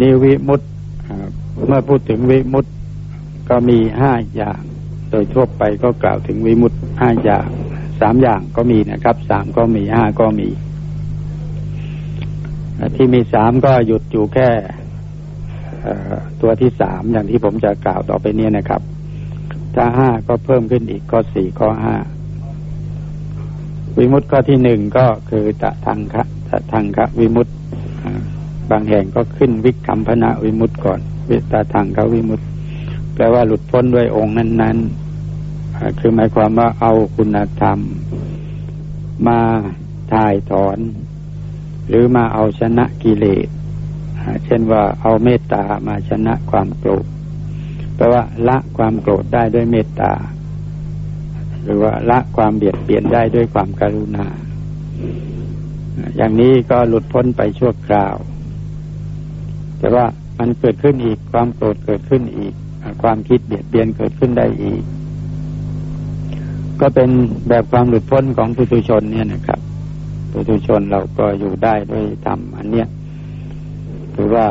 นิวิมุตเมื่อพูดถึงวิมุตก็มีห้าอย่าง โดยทั่วไปก็กล่าวถึงวิมุตห้าอย่างสามอย่างก็มีนะครับสามก็มีห้าก็มี ที่มีสามก็หยุดอยู่แค่ตัวที่สามอย่างที่ผมจะกล่าวต่อไปนี้นะครับ ถ้าห้าก็เพิ่มขึ้นอีกก็สี่ก็ห้าวิมุตต์ข้อที่หนึ่งก็คือตะทังคะตะทังคะวิมุตต์ บางแห่งก็ขึ้นวิคัมพนะวิมุตต์ก่อน วิตาทังคะวิมุตต์แปลว่าหลุดพ้นด้วยองค์นั้นๆ คือหมายความว่าเอาคุณธรรม มาถ่ายถอน หรือมาเอาชนะกิเลสเช่นว่าเอาเมตตามาชนะความโกรธแปลว่าละความโกรธได้ด้วยเมตตา หรือว่าละความเบียดเบียนได้ด้วยความการุณา อย่างนี้ก็หลุดพ้นไปชั่วคราว แต่ว่ามันเกิดขึ้นอีกความโกรธเกิดขึ้นอีก ความคิดเบียดเบียนเกิดขึ้นได้อีก ก็เป็นแบบความหลุดพ้นของปุถุชนเนี่ยนะครับปุถุชนเราก็อยู่ได้ด้วยธรรมอันเนี้ยคือว่า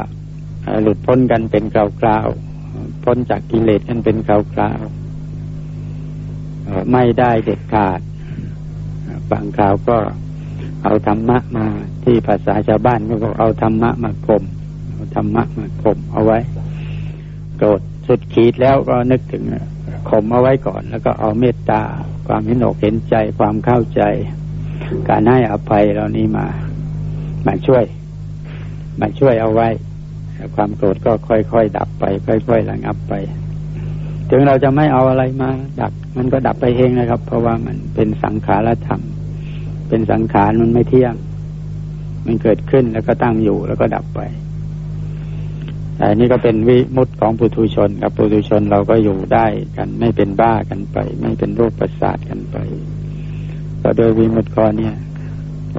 หลุดพ้นกันเป็นคราวๆพ้นจากกิเลสกันเป็นคราวๆไม่ได้เด็ดขาด บางคราวก็เอาธรรมะมาที่ภาษาชาวบ้านก็เอาธรรมะมาข่ม ธรรมะมาข่มเอาไว้ โกรธสุดขีดแล้วก็นึกถึงข่มเอาไว้ก่อน แล้วก็เอาเมตตา ความเห็นอกเห็นใจความเข้าใจ การให้อภัยเหล่านี้มา มาช่วย มาช่วยเอาไว้ ความโกรธก็ค่อยๆดับไป ค่อยๆระงับไป ถึงเราจะไม่เอาอะไรมาดับ มันก็ดับไปเองนะครับ เพราะว่ามันเป็นสังขารธรรม เป็นสังขารมันไม่เที่ยง มันเกิดขึ้นแล้วก็ตั้งอยู่แล้วก็ดับไป อันนี้ก็เป็นวิมุตของปุถุชนกับปุถุชนเราก็อยู่ได้กัน ไม่เป็นบ้ากันไป ไม่เป็นโรคประสาทกันไปก็โดยวิมุตข้อนี้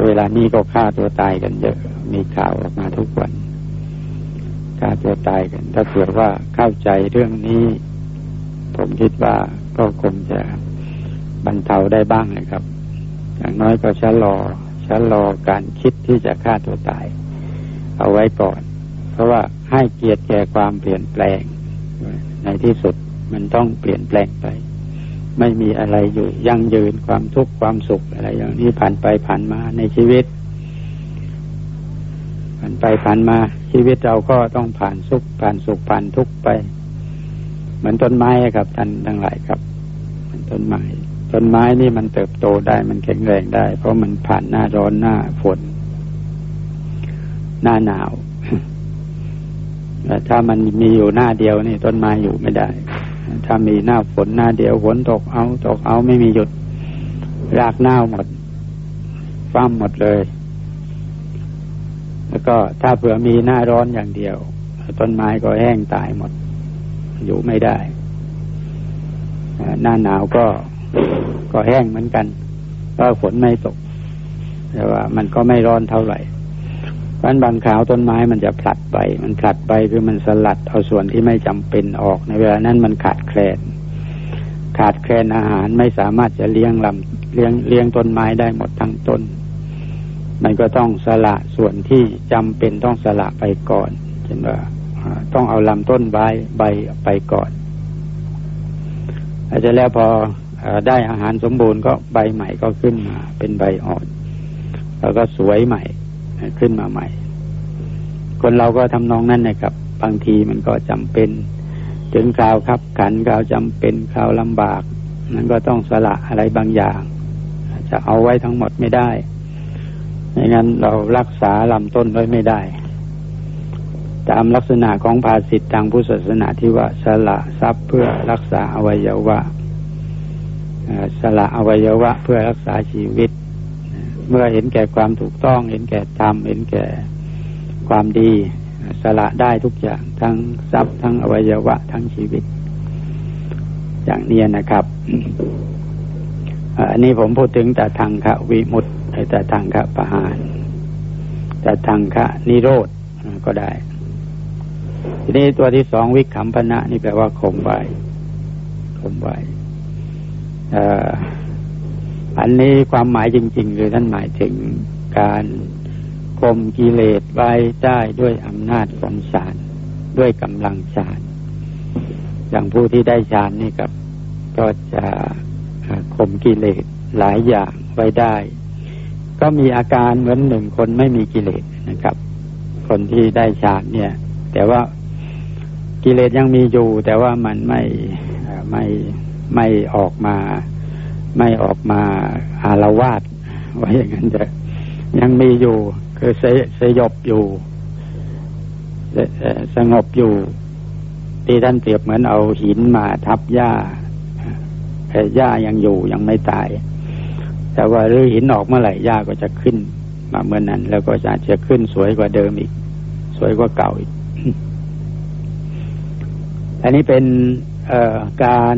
เวลานี้ก็ฆ่าตัวตายกันเยอะมีข่าวออกมาทุกวันฆ่าตัวตายกัน ถ้าเผื่อว่าเข้าใจเรื่องนี้ ผมคิดว่าก็คงจะบรรเทาได้บ้างนะครับ อย่างน้อยก็ชะลอชะลอการคิดที่จะฆ่าตัวตาย เอาไว้ก่อน เพราะว่า ให้เกียรติแก่ความเปลี่ยนแปลง ในที่สุดมันต้องเปลี่ยนแปลงไป ไม่มีอะไรอยู่ยั่งยืนความทุกข์ความสุขอะไรอย่างนี้ผ่านไปผ่านมาในชีวิต ผ่านไปผ่านมาชีวิตเราก็ต้องผ่านสุขผ่านสุขผ่านทุกข์ไป เหมือนต้นไม้ครับท่านทั้งหลายครับเหมือนต้นไม้ต้นไม้นี่มันเติบโตได้มันแข็งแรงได้ เพราะมันผ่านหน้าร้อนหน้าฝน หน้าหนาว ถ้ามันมีอยู่หน้าเดียวนี่ต้นไม้อยู่ไม่ได้ ถ้ามีหน้าฝนหน้าเดียวฝนตกเอาตกเอาไม่มีหยุด รากหน้าหมดฟ้ามหมดเลย แล้วก็ถ้าเผื่อมีหน้าร้อนอย่างเดียว ต้นไม้ก็แห้งตายหมด อยู่ไม่ได้ หน้าหนาวก็ก็แห้งเหมือนกันเพราะฝนไม่ตก แต่ว่ามันก็ไม่ร้อนเท่าไหร่ พราะบางขาวต้นไม้มันจะผลัดไป มันผลัดไปคือมันสลัดเอาส่วนที่ไม่จำเป็นออกในเวลานั้นมันขาดแคลน ขาดแคลนอาหารไม่สามารถจะเลี้ยงลำเลี้ยงเลี้ยงต้นไม้ได้หมดทั้งต้น มันก็ต้องสละส่วนที่จำเป็นต้องสละไปก่อนเช่นว่าต้องเอาลำต้นใบใบไปก่อนอาจจะแล้วพอได้อาหารสมบูรณ์ก็ใบใหม่ก็ขึ้นมาเป็นใบอ่อน แล้วก็สวยใหม่ ขึ้นมาใหม่ คนเราก็ทำนองนั้นนะครับ บางทีมันก็จำเป็น ถึงคราวครับขันคราวจำเป็นคราวลำบากนั้นก็ต้องสละอะไรบางอย่าง จะเอาไว้ทั้งหมดไม่ได้ไม่งั้นเรารักษาลำต้นไว้ไม่ได้ ตามลักษณะของภาสิททางพุทธศาสนาที่ว่าสละทรัพย์เพื่อรักษาอวัยวะสละอวัยวะเพื่อรักษาชีวิต เมื่อเห็นแก่ความถูกต้อง เห็นแก่ธรรมเห็นแก่ความดีสละได้ทุกอย่างทั้งทรัพย์ทั้งอวัยวะทั้งชีวิต อย่างนี้นะครับอันนี้ผมพูดถึงแต่ทางขวิมุตตแต่ทางคะประหารแต่ทางคะนิโรธก็ได้ ทีนี้ตัวที่สองวิคัมพนะนี่แปลว่าข่มไว้ข่มไว้ อันนี้ความหมายจริง ๆ คือท่านหมายถึงการข่มกิเลสไว้ได้ด้วยอำนาจของฌานด้วยกำลังฌานอย่างผู้ที่ได้ฌานนี่กับก็จะข่มกิเลสหลายอย่างไว้ได้ ก็มีอาการเหมือนหนึ่งคนไม่มีกิเลสนะครับ คนที่ได้ฌานเนี่ย แต่ว่ากิเลสยังมีอยู่ แต่ว่ามันไม่ไม่ไม่ออกมา ไม่ออกมาอารวาสว่าอย่างนั้นจะยังมีอยู่ คือสสยบอยู่ สงบอยู่ ที่ท่านเปรียบเหมือนเอาหินมาทับหญ้าแต่หญ้ายังอยู่ยังไม่ตาย แต่ว่าหรือหินออกเมื่อไหร่หญ้าก็จะขึ้น มาเมื่อนนั้น แล้วก็จะจะขึ้นสวยกว่าเดิมอีก สวยกว่าเก่าอีก อันนี้เป็นการ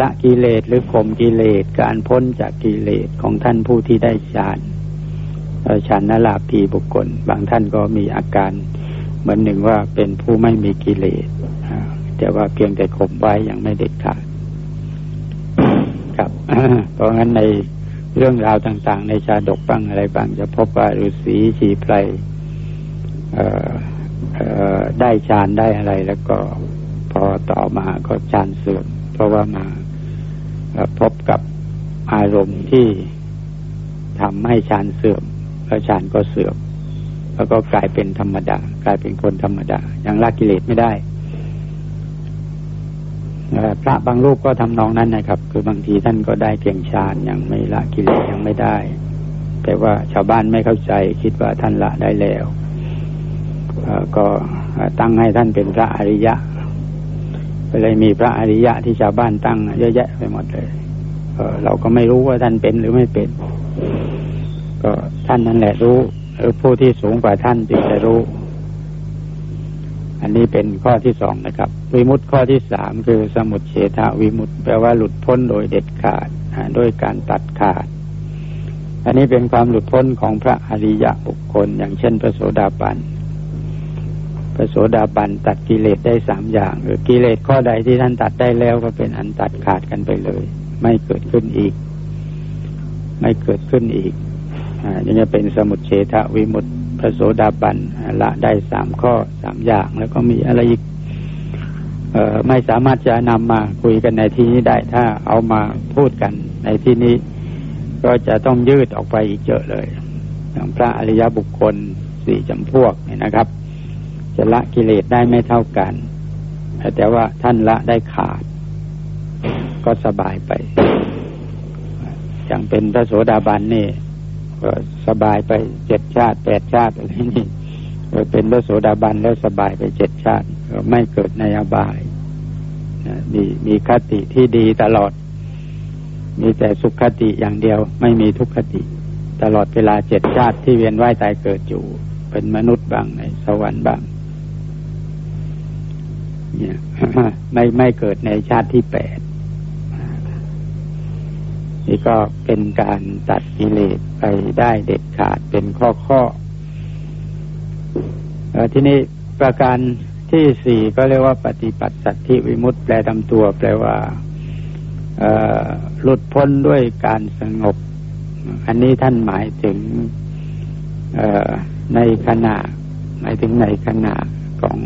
ละกิเลสหรือข่มกิเลสการพ้นจากกิเลสของท่านผู้ที่ได้ฌานฌานนลาภีบุคคล บางท่านก็มีอาการเหมือนหนึ่งว่าเป็นผู้ไม่มีกิเลสแต่ว่าเพียงแต่ข่มไว้ยังไม่เด็ดขาดครับเพราะงั้นในเรื่องราวต่าง ๆ ในชาดกบ้างอะไรบ้างจะพบว่าฤาษีชีไพรได้ฌานได้อะไรแล้วก็พอต่อมาก็ฌานเสื่อม เพราะว่ามาพบกับอารมณ์ที่ทำให้ฌานเสื่อมแล้วฌานก็เสื่อม แล้วก็กลายเป็นธรรมดา กลายเป็นคนธรรมดายังละกิเลสไม่ได้พระบางรูปก็ทำนองนั้นนะครับ คือบางทีท่านก็ได้เพียงฌานยังไม่ละกิเลสยังไม่ได้ แต่ว่าชาวบ้านไม่เข้าใจคิดว่าท่านละได้แล้วก็ตั้งให้ท่านเป็นพระอริยะ ก็เลยมีพระอริยะที่ชาวบ้านตั้งเยอะแยะไปหมดเลยเราก็ไม่รู้ว่าท่านเป็นหรือไม่เป็น ก็ท่านนั่นแหละรู้หรือผู้ที่สูงกว่าท่านจึงจะรู้ อันนี้เป็นข้อที่สองนะครับ วิมุตต์ข้อที่สามคือสมุทเฉทาวิมุตต์แปลว่าหลุดพ้นโดยเด็ดขาดด้วยการตัดขาด อันนี้เป็นความหลุดพ้นของพระอริยะบุคคล อย่างเช่นพระโสดาบัน พระโสดาบันตัดกิเลสได้สามอย่างหรือกิเลสข้อใดที่ท่านตัดได้แล้วก็เป็นอันตัดขาดกันไปเลย ไม่เกิดขึ้นอีก ไม่เกิดขึ้นอีกนี่จะเป็นสมุทเฉทวิมุตติพระโสดาบันละได้สามข้อสามอย่างแล้วก็มีอะไรอีกออไม่สามารถจะนำมาคุยกันในที่นี้ได้ถ้าเอามาพูดกันในที่นี้ ก็จะต้องยืดออกไปอีกเยอะเลยอย่างพระอริยบุคคลสี่จำพวกเนี่ยนะครับ จะละกิเลสได้ไม่เท่ากัน แต่ว่าท่านละได้ขาด ก็สบายไป อย่างเป็นพระโสดาบันนี่ก็สบายไปเจ็ดชาติแปดชาติอะไรนี่เป็นพระโสดาบันแล้วสบายไปเจ็ดชาติไม่เกิดในอบายมีมีคติที่ดีตลอด มีแต่สุขคติอย่างเดียว ไม่มีทุกขติ ตลอดเวลาเจ็ดชาติที่เวียนว่ายตายเกิดอยู่ เป็นมนุษย์บ้างในสวรรค์บ้าง ไม่ไม่เกิดในชาติที่แปดนี่ก็เป็นการตัดกิเลสไปได้เด็ดขาดเป็นข้อข้อที่นี้ประการที่สี่ก็เรียกว่าปฏิปัติสัตธิวิมุตต์แปลตำตัว แปลว่าหลุดพ้นด้วยการสงบ อันนี้ท่านหมายถึงในขณะ หมายถึงในขณะของ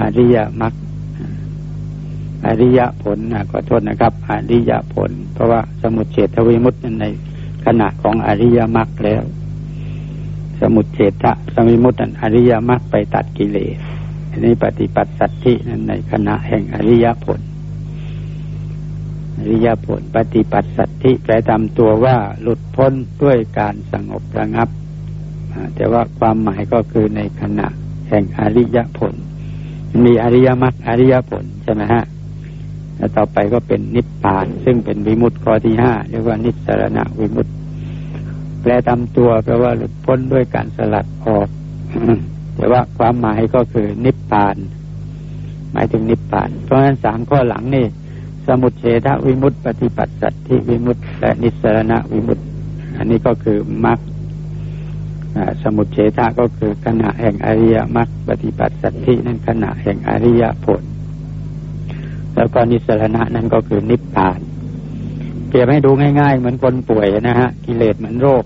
อริยมรรคอริยผลนะขอโทษนะครับ อริยผล เพราะว่าสมุทเฉทวิมุตต์ในขณะของอริยมรรคแล้ว สมุทเฉทสมิมุตต์อริยมรรคไปตัดกิเลสอันนี้ปฏิปัติสัตธินั้นในขณะแห่งอริยผล อริยผล ปฏิปัติสัตธิแปลตามตัวว่าหลุดพ้นด้วยการสงบระงับ แต่ว่าความหมายก็คือในขณะแห่งอริยผล มีอริยมรรคอริยผลใช่ไหมฮะแล้วต่อไปก็เป็นนิพพาน ซึ่งเป็นวิมุตติข้อที่ห้าเรียกว่านิสรณะวิมุตติแปลตามตัวแปลว่าหลุดพ้นด้วยการสลัดออก แต่ว่าความหมายก็คือนิพพาน หมายถึงนิพพาน เพราะฉะนั้นสามข้อหลังนี่สมุทเฉทวิมุตติปฏิปัติสัตธิวิมุตติและนิสรณะวิมุตติ อันนี้ก็คือมรรค สมุทเฉทะก็คือขณะแห่งอริยมรรคปฏิปัติสัตธินั่นขณะแห่งอริยผล แล้วก็นิสรณะนั่นก็คือนิพพานเปรียบให้ดูง่ายๆ เหมือนคนป่วยนะฮะ กิเลสเหมือนโรค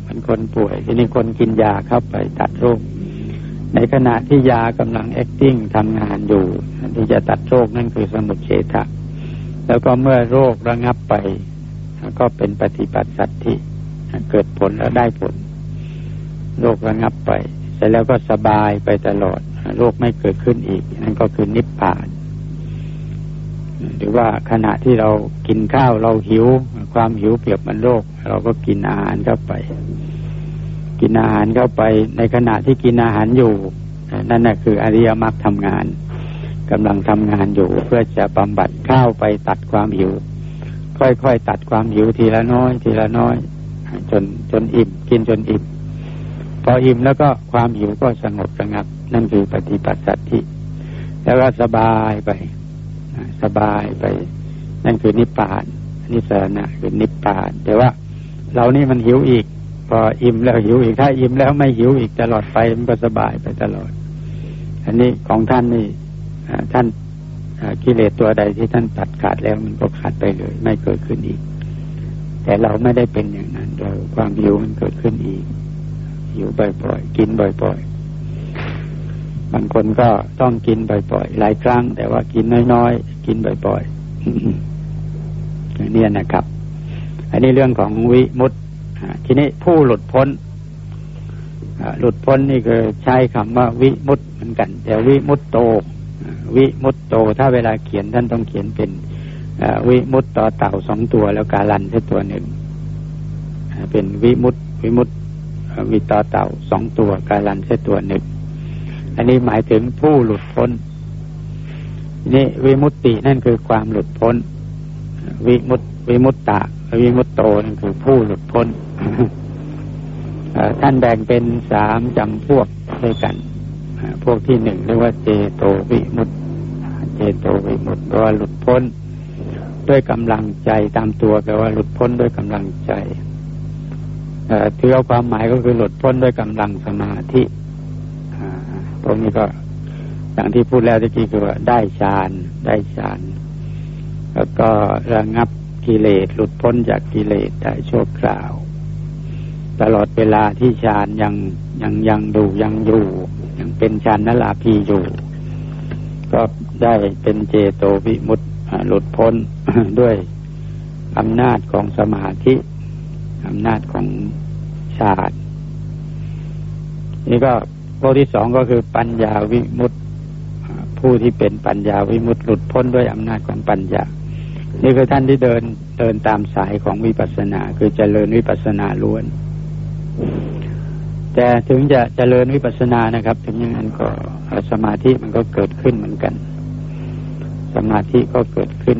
เหมือนคนป่วย ทีนี้คนกินยาเข้าไปตัดโรค ในขณะที่ยากำลัง acting ทำงานอยู่ที่จะตัดโรคนั่นคือสมุทเฉทะ แล้วก็เมื่อโรคระงับไปก็เป็นปฏิปัติสัตธิเกิดผลแล้วได้ผล โรคระงับไป เสร็จแล้วก็สบายไปตลอดโรคไม่เกิดขึ้นอีก นั่นก็คือนิพพาน หรือว่าขณะที่เรากินข้าวเราหิว ความหิวเปรียบมันโรค เราก็กินอาหารเข้าไป กินอาหารเข้าไป ในขณะที่กินอาหารอยู่ นั่นแหะคืออริยมรรคทำงานกำลังทำงานอยู่เพื่อจะบำบัดข้าวไปตัดความหิว ค่อยๆตัดความหิวทีละน้อย ทีละน้อย จนจนอิ่มกินจนอิ่ม พออิ่มแล้วก็ความหิวก็สงบระงับ นั่นคือปฏิปัสสัตทิแล้วก็สบายไป สบายไป นั่นคือนิพพานนิสรณะคือนิพพาน แต่ว่าเรานี่มันหิวอีก พออิ่มแล้วหิวอีกถ้าอิ่มแล้วไม่หิวอีกตลอดไปมันก็สบายไปตลอด อันนี้ของท่านนี่ท่านกิเลสตัวใดที่ท่านตัดขาดแล้วมันก็ขาดไปเลย ไม่เกิดขึ้นอีก แต่เราไม่ได้เป็นอย่างนั้นเราความหิวมันเกิดขึ้นอีก หิวบ่อยๆกินบ่อยๆบางคนก็ต้องกินบ่อยๆหลายครั้ง แต่ว่ากินน้อยๆกินบ่อยๆอย่างนี้นะครับ อันนี้เรื่องของวิมุตติทีนี้ผู้หลุดพ้นหลุดพ้นนี่คือใช้คำว่าวิมุตต์เหมือนกัน แต่วิมุตโต วิมุตโต ถ้าเวลาเขียนท่านต้องเขียนเป็นวิมุตต่อเต่าสองตัวแล้วกาลันแค่ตัวหนึ่งเป็นวิมุตวิมุต วิต่อเต่าสองตัวกาลันแค่ตัวหนึ่ง อันนี้หมายถึงผู้หลุดพ้น นี่วิมุตตินั่นคือความหลุดพ้น วิมุตวิมุตตะวิมุตโตนั่นคือผู้หลุดพ้นท่านแบ่งเป็นสามจำพวกด้วยกัน พวกที่หนึ่งเรียกว่าเจโตวิมุตเจโตวิมุตแปลว่าหลุดพ้น ด้วยกำลังใจตามตัวแปลว่าหลุดพ้นด้วยกำลังใจ ถือเอาความหมายก็คือหลุดพ้นด้วยกำลังสมาธิตรงนี้ก็อย่างที่พูดแล้วเมื่กี้คือว่าได้ฌานได้ฌานแล้วก็ระงับกิเลสหลุดพ้นจากกิเลสได้ชั่วคราว ตลอดเวลาที่ฌานยังยังยังดูยังอยู่ยังเป็นฌานนลาภีอยู่ ก็ได้เป็นเจโตวิมุตต์หลุดพ้นด้วยอำนาจของสมาธิ อำนาจของฌานนี่ก็พวกที่สองก็คือปัญญาวิมุตต์ผู้ที่เป็นปัญญาวิมุตต์หลุดพ้นด้วยอำนาจของปัญญา นี่คือท่านที่เดินเดินตามสายของวิปัสสนา คือเจริญวิปัสสนาล้วน แต่ถึงจะเจริญวิปัสสนานะครับ ถึงอย่างนั้นก็สมาธิมันก็เกิดขึ้นเหมือนกัน สมาธิก็เกิดขึ้น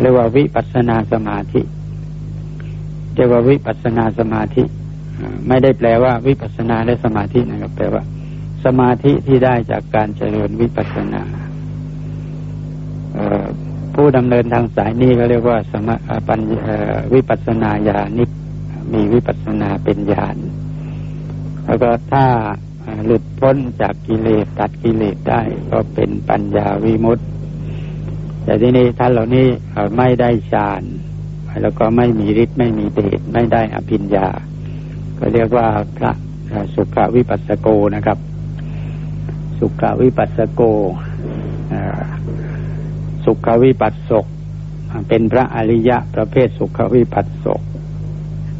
เรียกว่าวิปัสสนาสมาธิ เรียกว่าวิปัสนาสมาธิไม่ได้แปลว่าวิปัสนาได้สมาธินะครับ แปลว่า สมาธิที่ได้จากการเจริญวิปัสนาผู้ดำเนินทางสายนี้ก็เรียกว่าสมปัญวิปัสนาญาณิกมีวิปัสสนาเป็นญาณแล้วก็ถ้าหลุดพ้นจากกิเลสตัดกิเลสได้ก็เป็นปัญญาวิมุตติแต่ที่นี้ท่านเหล่านี้ไม่ได้ฌาน แล้วก็ไม่มีฤทธิ์ไม่มีเดชไม่ได้อภิญญา ก็เรียกว่าพระสุขวิปัสสโกนะครับ สุขวิปัสสโกสุขวิปัสสกเป็นพระอริยะประเภทสุขวิปัสสก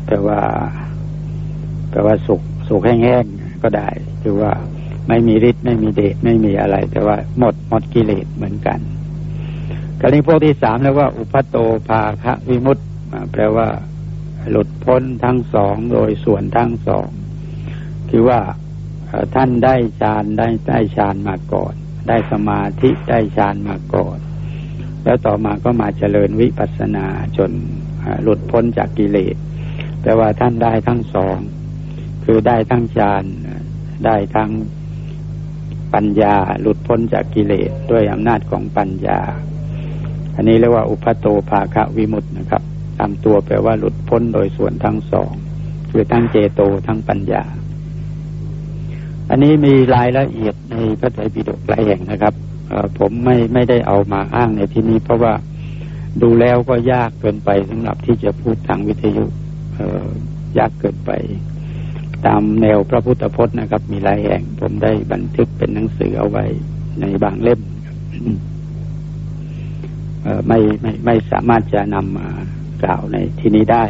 แปลว่าแปลว่าสุกสุกแห้งๆก็ได้คือว่าไม่มีฤทธิ์ไม่มีเดชไม่มีอะไร แต่ว่าหมดหมดกิเลสเหมือนกัน กรณีพวกที่สามแล้วว่า อุปโตภาคะวิมุตต์แปลว่า หลุดพ้นทั้งสองโดยส่วนทั้งสองคือว่าท่านได้ฌานได้ได้ฌานมาก่อน ได้สมาธิได้ฌานมาก่อน แล้วต่อมาก็มาเจริญวิปัสสนาจนหลุดพ้นจากกิเลสแต่ว่าท่านได้ทั้งสอง คือได้ทั้งฌานได้ทั้งปัญญาหลุดพ้นจากกิเลสด้วยอำนาจของปัญญา อันนี้เรียกว่าอุปโตภาคะวิมุตต์นะครับตามตัวแปลว่าหลุดพ้นโดยส่วนทั้งสองคือทั้งเจโตทั้งปัญญา อันนี้มีรายละเอียดในพระไตรปิฎกหลายแห่งนะครับผมไม่ไม่ได้เอามาอ้างในที่นี้ เพราะว่าดูแล้วก็ยากเกินไปสำหรับที่จะพูดทางวิทยุยากเกินไป ตามแนวพระพุทธพจน์นะครับ มีหลายแห่ง ผมได้บันทึกเป็นหนังสือเอาไว้ในบางเล่ม ไม่ไม่ไม่สามารถจะนำมากล่าวในที่นี้ได้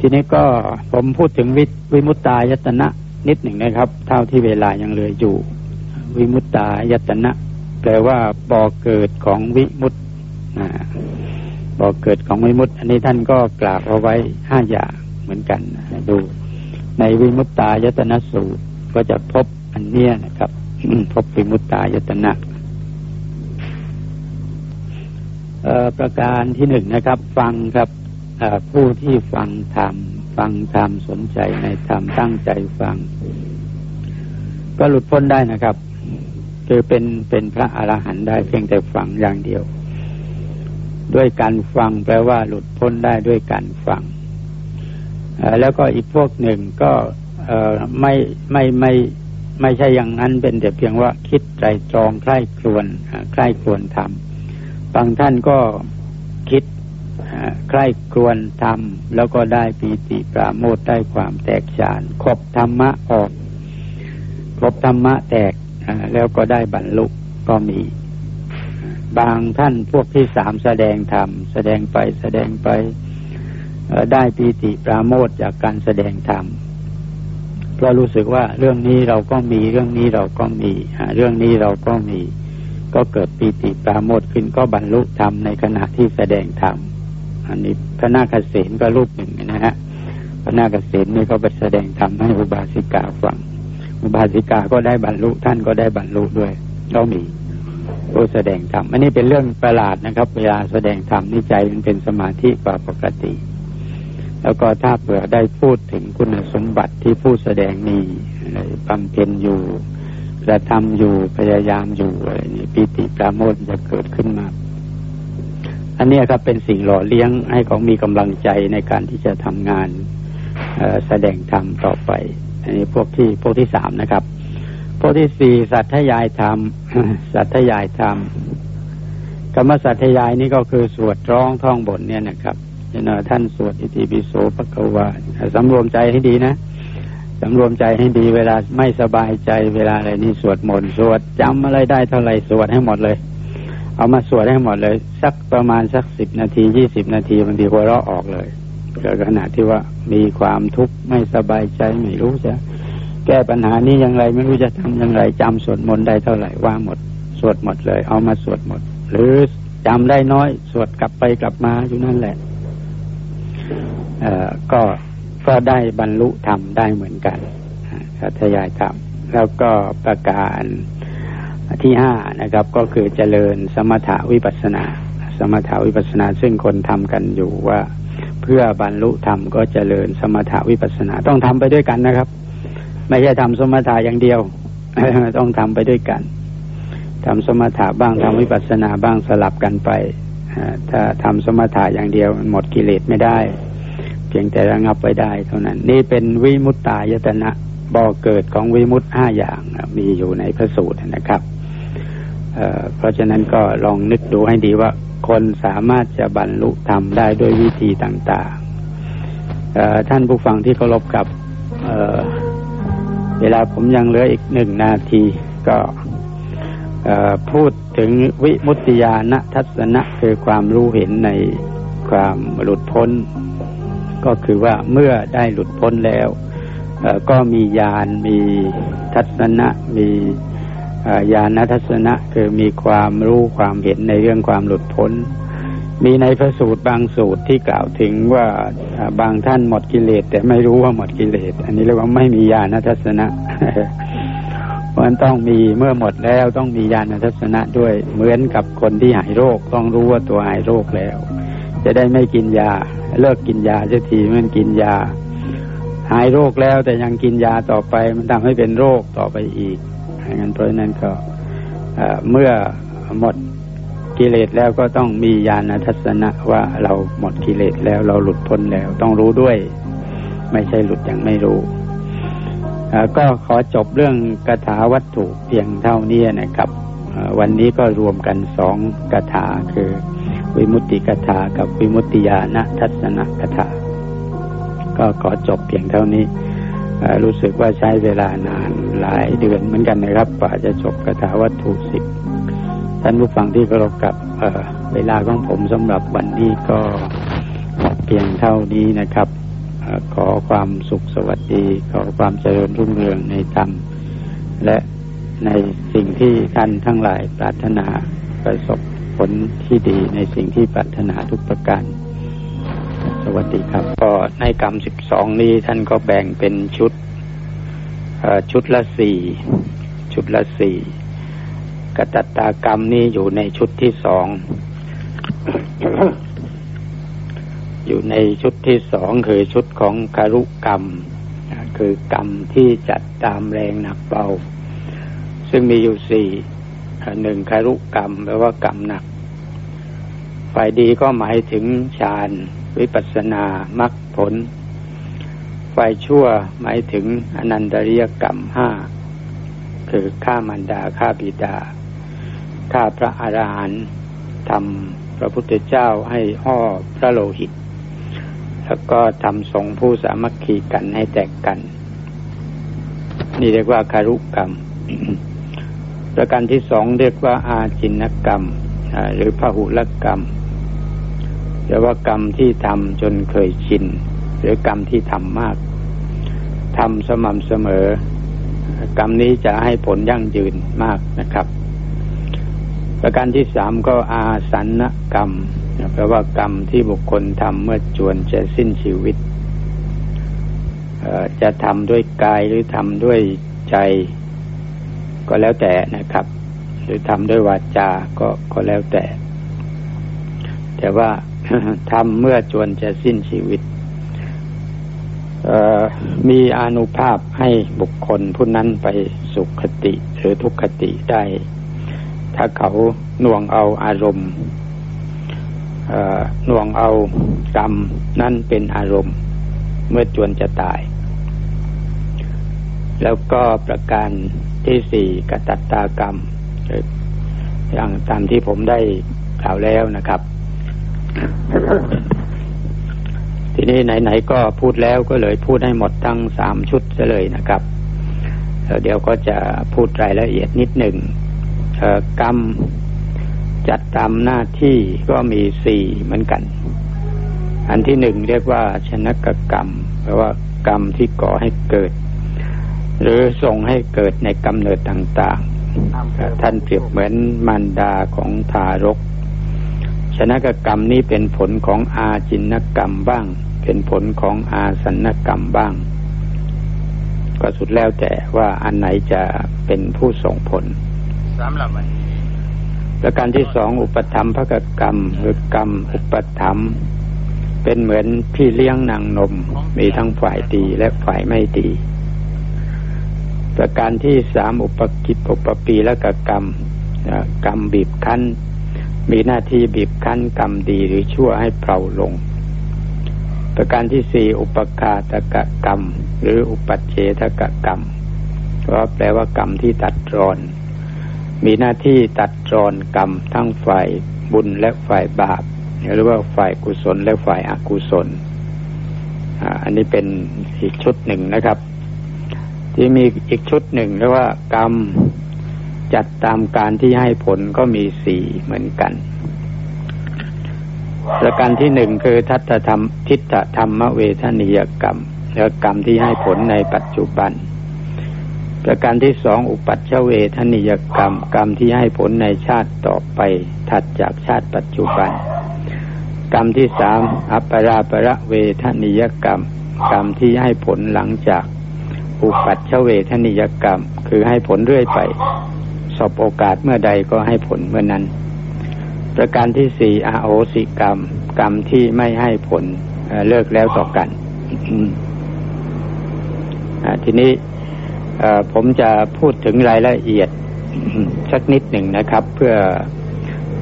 ทีนี้ก็ผมพูดถึงวิวิมุตตายตนะนิดหนึ่งนะครับ เท่าที่เวลายังเหลืออยู่ วิมุตตายตนะแปลว่าบ่อเกิดของวิมุตบ่อเกิดของวิมุตอันนี้ท่านก็กล่าวเอาไว้ห้าอย่างเหมือนกันดู ในวิมุตตายตนะสูตรก็จะพบอันเนี้ยนะครับ พบวิมุตตายตนะ ประการที่หนึ่งนะครับ ฟังครับผู้ที่ฟังธรรมฟังธรรมสนใจในธรรมตั้งใจฟัง ก็หลุดพ้นได้นะครับ คือเป็นเป็นพระอรหันต์ได้เพียงแต่ฟังอย่างเดียว ด้วยการฟังแปลว่าหลุดพ้นได้ด้วยการฟังแล้วก็อีกพวกหนึ่งก็ไม่ไม่ไม่ไม่ใช่อย่างนั้นเป็นแต่เพียงว่าคิดใจตรองใคร่ครวนใคร่ครวนทำ บางท่านก็คิดใคร่ครวนทำแล้วก็ได้ปีติปราโมทได้ความแตกฉานครบธรรมะออกครบธรรมะแตกแล้วก็ได้บรรลุก็มี บางท่านพวกที่สามแสดงธรรม แสดงไปแสดงไปได้ปีติปราโมทจากการแสดงธรรมเพราะรู้สึกว่าเรื่องนี้เราก็มีเรื่องนี้เราก็มีเรื่องนี้เราก็มี ก็เกิดปีติปราโมทขึ้นก็บรรลุธรรมในขณะที่แสดงธรรมอันนี้พระนาคเษนก็รูปหนึ่งนะฮะพระนาคเษนนี่ก็ไปแสดงธรรมให้อุบาสิกาฟัง อุบาสิกาก็ได้บรรลุท่านก็ได้บรรลุด้วยก็มีผู้แสดงธรรมอันนี้เป็นเรื่องประหลาดนะครับ เวลาแสดงธรรมนิจใจมันเป็นสมาธิกว่าปกติ แล้วก็ถ้าเผื่อได้พูดถึงคุณสมบัติที่ผู้แสดงมีบำเพ็ญอยู่ กระทำอยู่พยายามอยู่อะไรนี่ปิติปราโมทจะเกิดขึ้นมา อันนี้ครับเป็นสิ่งหล่อเลี้ยงให้เขามีกำลังใจในการที่จะทำงานแสดงธรรมต่อไป อันนี้พวกที่พวกที่สามนะครับพวกที่สี่สัตยายธรรม สัตยายธรรมกรรมสัตยายนี่ก็คือสวดร้องท่องบทเนี่ยนะครับท่านสวดอิติปิโสปะกวาสำรวมใจให้ดีนะ สำรวมใจให้ดีเวลาไม่สบายใจเวลาอะไรนี่สวดมนต์สวดจำอะไรได้เท่าไหร่สวดให้หมดเลย เอามาสวดให้หมดเลย สักประมาณสักสิบนาทียี่สิบนาทีบางทีหัวเราะออกเลยเกิดขณะที่ว่ามีความทุกข์ไม่สบายใจไม่รู้จะแก้ปัญหานี้อย่างไรไม่รู้จะทำอย่างไรจำสวดมนต์ได้เท่าไหร่ว่าหมด สวดหมดเลย เอามาสวดหมด หรือจำได้น้อย สวดกลับไปกลับมาอยู่นั่นแหละ เอ่อก็ ก็ได้บรรลุธรรมได้เหมือนกันทยายธรรม แล้วก็ประการที่ห้านะครับ ก็คือเจริญสมถาวิปัสนา สมถาวิปัสนาซึ่งคนทำกันอยู่ว่า เพื่อบรรลุธรรมก็เจริญสมถาวิปัสนาต้องทำไปด้วยกันนะครับ ไม่ใช่ทำสมถะอย่างเดียว ต้องทำไปด้วยกันทำสมถะบ้างทำวิปัสนาบ้างสลับกันไปถ้าทำสมถะอย่างเดียวหมดกิเลสไม่ได้ พียงแต่ระงับไว้ได้เท่านั้น นี่เป็นวิมุตตายตนะบ่อเกิดของวิมุตห้าอย่างมีอยู่ในพระสูตรนะครับเพราะฉะนั้นก็ลองนึกดูให้ดีว่า คนสามารถจะบรรลุธรรมได้ด้วยวิธีต่างๆ ท่านผู้ฟังที่เคารพกับเเวลาผมยังเหลืออีกหนึ่งนาทีก็พูดถึงวิมุตติญาณทัศนะคือความรู้เห็นในความหลุดพ้น ก็คือว่าเมื่อได้หลุดพ้นแล้วก็มีญาณมีทัศนะมีญาณทัศนะคือมีความรู้ความเห็นในเรื่องความหลุดพ้น มีในพระสูตรบางสูตรที่กล่าวถึงว่าบางท่านหมดกิเลส แต่ไม่รู้ว่าหมดกิเลส อันนี้เรียกว่าไม่มีญาณทัศนะมันต้องมีเมื่อหมดแล้วต้องมีญาณทัศนะด้วยเหมือนกับคนที่หายโรคต้องรู้ว่าตัวหายโรคแล้ว จะได้ไม่กินยา เลิกกินยาเสียทีมันกินยา หายโรคแล้วแต่ยังกินยาต่อไป มันทำให้เป็นโรคต่อไปอีกงั้นเพราะนั้นก็เมื่อหมดกิเลสแล้วก็ต้องมีญาณทัศนะว่าเราหมดกิเลสแล้วเราหลุดพ้นแล้วต้องรู้ด้วย ไม่ใช่หลุดอย่างไม่รู้ก็ขอจบเรื่องกถาวัตถุเพียงเท่านี้นะครับ วันนี้ก็รวมกันสองกถาคือ วิมุตติกถากับวิมุตติญาณทัศนกถา ก็ขอจบเพียงเท่านี้ รู้สึกว่าใช้เวลานานหลายเดือนเหมือนกันนะครับกว่าจะจบคาถาวัตถุสิบท่านผู้ฟังที่เคารพกับเวลาของผมสำหรับวันนี้ก็เพียงเท่านี้นะครับขอความสุขสวัสดี ขอความเจริญรุ่งเรืองในธรรม และในสิ่งที่ท่านทั้งหลายปรารถนาประสบ ผลที่ดีในสิ่งที่ปรารถนาทุกประการ สวัสดีครับ ก็ในกรรมสิบสองนี้ท่านก็แบ่งเป็นชุดชุดละสี่ชุดละสี่กตัตตากรรมนี้อยู่ในชุดที่สองอยู่ในชุดที่สองคือชุดของคารุกรรม คือกรรมที่จัดตามแรงหนักเบา ซึ่งมีอยู่สี่ หนึ่งคารุกรรมแปลว่ากรรมหนัก ฝ่ายดีก็หมายถึงฌานวิปัสสนามรรคผล ฝ่ายชั่วหมายถึงอนันตริยกรรมห้าคือฆ่ามันดาฆ่าบิดาฆ่าพระอาหารหันต์ทำพระพุทธเจ้าให้ห่อพระโลหิต แล้วก็ทำสงผู้สามัคคีกันให้แตกกัน นี่เรียกว่าคารุกรรม ประการที่สองเรียกว่าอาจินกรรมหรือพหุลกรรมเรียกว่ากรรมที่ทำจนเคยชิน หรือกรรมที่ทำมากทำสม่ำเสมอ กรรมนี้จะให้ผลยั่งยืนมากนะครับ ประการที่สามก็อาสันกรรมแปลว่ากรรมที่บุคคลทำเมื่อจวนจะสิ้นชีวิตจะทำด้วยกายหรือทำด้วยใจ ก็แล้วแต่นะครับ หรือทำด้วยวาจาก็ก็แล้วแต่ แต่ว่าทำเมื่อจวนจะสิ้นชีวิตมีอนุภาพให้บุคคลผู้นั้นไปสุขคติหรือทุกขติได้ ถ้าเขาหน่วงเอาอารมณ์หน่วงเอากรรมนั่นเป็นอารมณ์ เมื่อจวนจะตาย แล้วก็ประการที่สี่กตัตตากรรมอย่างตามที่ผมได้กล่าวแล้วนะครับ ทีนี้ไหนๆก็พูดแล้วก็เลยพูดให้หมดทั้งสามชุดซะเลยนะครับแล้วเดี๋ยวก็จะพูดรายละเอียดนิดหนึ่งกรรมจัดตามหน้าที่ก็มีสี่เหมือนกัน อันที่หนึ่งเรียกว่าชนกกรรมแปลว่ากรรมที่ก่อให้เกิด หรือส่งให้เกิดในกำเนิดต่างๆ ท่านเปรียบเหมือนมารดาของทารก ชนกกรรมนี้เป็นผลของอาจินกรรมบ้าง เป็นผลของอาสันกรรมบ้าง ก็สุดแล้วแต่ว่าอันไหนจะเป็นผู้ส่งผลสำหรับวันประการที่สองอุปธรรมภกกรรมหรือกรรมอุปธรรมเป็นเหมือนพี่เลี้ยงนางนม มีทั้งฝ่ายดีและฝ่ายไม่ดี ประการที่สามอุปกิจอุปปีและกกรรมกรรมบีบคั้น มีหน้าที่บีบคั้นกรรมดีหรือชั่วให้เผาลง ประการที่สี่อุปคาตกกรรม หรืออุปัเชทกกรรมก็แปลว่ากรรมที่ตัดรอน มีหน้าที่ตัดรอนกรรมทั้งฝ่ายบุญและฝ่ายบาปหรือว่าฝ่ายกุศลและฝ่ายอกุศลอันนี้เป็นอีกชุดหนึ่งนะครับ ที่มีอีกชุดหนึ่งเรียกว่ากรรมจัดตามการที่ให้ผลก็มีสี่เหมือนกันประการที่หนึ่งคือทัตธรรมทิฏฐธรรมเวทนิยกรรมแล้วกรรมที่ให้ผลในปัจจุบัน ประการที่สองอุปัชชเวทนิยกรรม กรรมที่ให้ผลในชาติต่อไป ถัดจากชาติปัจจุบัน กรรมที่สามอัปปราประเวทนิยกรรม กรรมที่ให้ผลหลังจาก อุปัชชเวทนิยกรรม คือให้ผลเรื่อยไป สอบโอกาสเมื่อใดก็ให้ผลเมื่อนั้น ประการที่สี่อาโอสิกรรม กรรมที่ไม่ให้ผลเลิกแล้วต่อกันทีนี้ผมจะพูดถึงรายละเอียดสักนิดหนึ่งนะครับ เพื่อ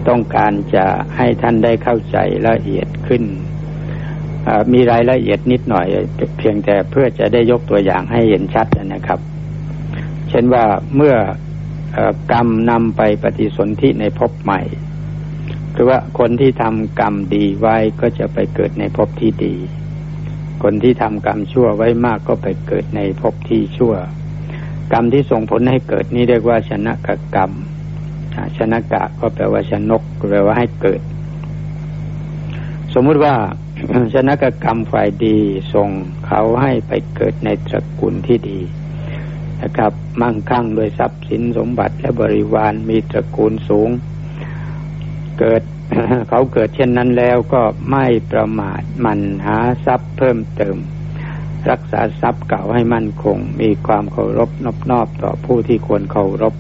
ต้องการจะให้ท่านได้เข้าใจละเอียดขึ้น มีรายละเอียดนิดหน่อย เพียงแต่เพื่อจะได้ยกตัวอย่างให้เห็นชัดนะครับ เช่นว่าเมื่อกรรมนำไปปฏิสนธิในภพใหม่ คือว่าคนที่ทำกรรมดีไว้ก็จะไปเกิดในภพที่ดี คนที่ทำกรรมชั่วไว้มากก็ไปเกิดในภพที่ชั่ว กรรมที่ส่งผลให้เกิดนี่เรียกว่าชนะกกรรม ชนะกะก็แปลว่าชนกแปลว่าให้เกิด สมมุติว่า ชนะกกรรมฝ่ายดีส่งเขาให้ไปเกิดในตระกูลที่ดีนะครับมั่งคั่งโดยทรัพย์สินสมบัติและบริวารมีตระกูลสูง เกิดเขาเกิดเช่นนั้นแล้วก็ไม่ประมาทมันหาทรัพย์เพิ่มเติม รักษาทรัพย์เก่าให้มั่นคง มีความเคารพนอบนอบต่อผู้ที่ควรเคารพ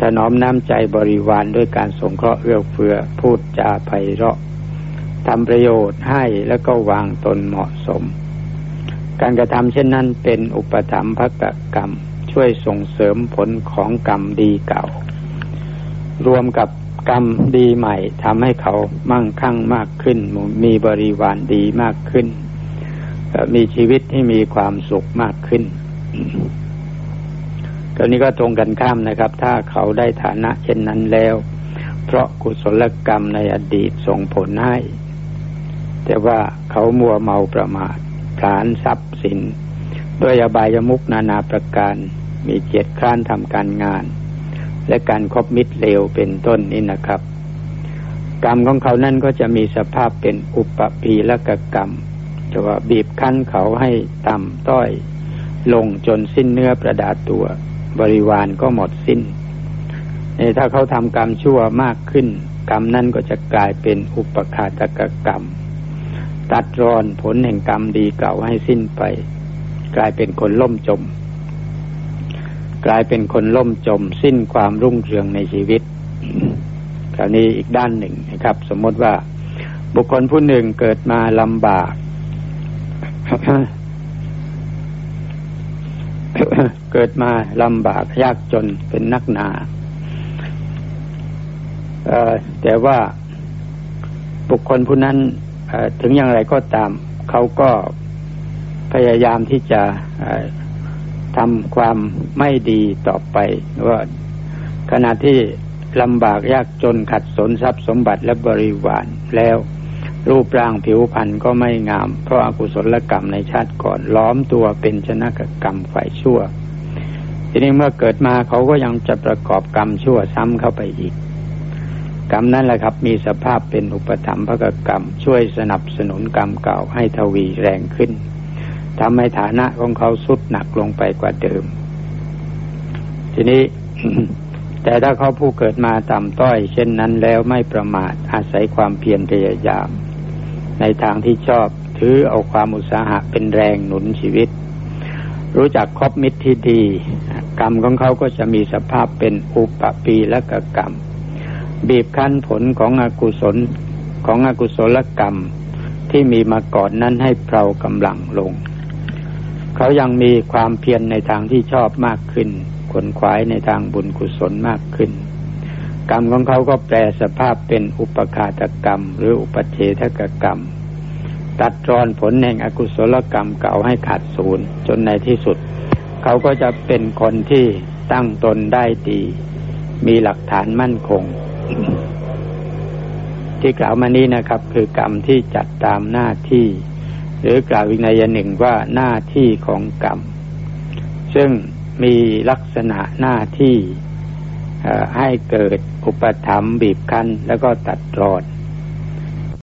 ถนอมน้ำใจบริวารด้วยการสงเคราะห์เอื้อเฟื้อพูดจาไพเราะ ทำประโยชน์ให้แล้วก็วางตนเหมาะสม การกระทำเช่นนั้นเป็นอุปถัมภกกรรม ช่วยส่งเสริมผลของกรรมดีเก่า รวมกับกรรมดีใหม่ทำให้เขามั่งคั่งมากขึ้น มีบริวารดีมากขึ้น มีชีวิตที่มีความสุขมากขึ้นตอนนี้ก็ตรงกันข้ามนะครับ ถ้าเขาได้ฐานะเช่นนั้นแล้ว เพราะกุศลกรรมในอดีตส่งผลให้ แต่ว่าเขามัวเมาประมาทผลานทรัพย์สินด้วยอบายมุกนานาประการ มีเจตคร้านทำการงาน และการคบมิตรเลวเป็นต้นนี้นะครับ กรรมของเขานั่นก็จะมีสภาพเป็นอุปปีละกกรรมจะว่าบีบคั้นเขาให้ต่ำต้อย ลงจนสิ้นเนื้อประดาตัว บริวารก็หมดสิ้นถ้าเขาทำกรรมชั่วมากขึ้น กรรมนั่นก็จะกลายเป็นอุปคาตกกรรม ตัดรอนผลแห่งกรรมดีเก่าให้สิ้นไป กลายเป็นคนล่มจม กลายเป็นคนล่มจม สิ้นความรุ่งเรืองในชีวิต คราวนี้อีกด้านหนึ่งนะครับ สมมติว่า บุคคลผู้หนึ่งเกิดมาลำบากเกิดมาลำบากยากจนเป็นนักหนาแต่ว่าบุคคลผู้นั้น ถึงอย่างไรก็ตาม เขาก็พยายามที่จะทำความไม่ดีต่อไปว่าขณะที่ลำบากยากจนขัดสนทรัพย์สมบัติและบริวารแล้ว รูปร่างผิวพรรณก็ไม่งาม เพราะอากุศลกรรมในชาติก่อนล้อมตัวเป็นชนะกกรรมฝ่ายชั่ว ทีนี้เมื่อเกิดมาเขาก็ยังจะประกอบกรรมชั่วซ้ำเข้าไปอีก กรรมนั้นแหละครับ มีสภาพเป็นอุปธรรมภกกรรม ช่วยสนับสนุนกรรมเก่าให้ทวีแรงขึ้นทำให้ฐานะของเขาสุดหนักลงไปกว่าเดิม ทีนี้ แต่ถ้าเขาผู้เกิดมาต่ำต้อย เช่นนั้นแล้วไม่ประมาทอาศัยความเพียรพยายาม ในทางที่ชอบถือเอาความอุตสาหะเป็นแรงหนุนชีวิต รู้จักคบมิตรที่ดี กรรมของเขาก็จะมีสภาพเป็นอุปปีและกกรรม บีบคั้นผลของอกุศลของอกุศลกรรมที่มีมาก่อนนั้นให้เพลากำลังลง เขายังมีความเพียรในทางที่ชอบมากขึ้น ขนขวายในทางบุญกุศลมากขึ้น กรรมของเขาก็แปลสภาพเป็นอุปคาตกรรม หรืออุปเฉทกกรรม ตัดรอนผลแห่งอกุศลกรรมเก่าให้ขาดศูนย์จนในที่สุด เขาก็จะเป็นคนที่ตั้งตนได้ดี มีหลักฐานมั่นคง ที่กล่าวมานี้นะครับ คือกรรมที่จัดตามหน้าที่ หรือกล่าวอีกในยหนึ่งว่าหน้าที่ของกรรม ซึ่งมีลักษณะหน้าที่ให้เกิดอุปธรรมบีบคั้นแล้วก็ตัดรอน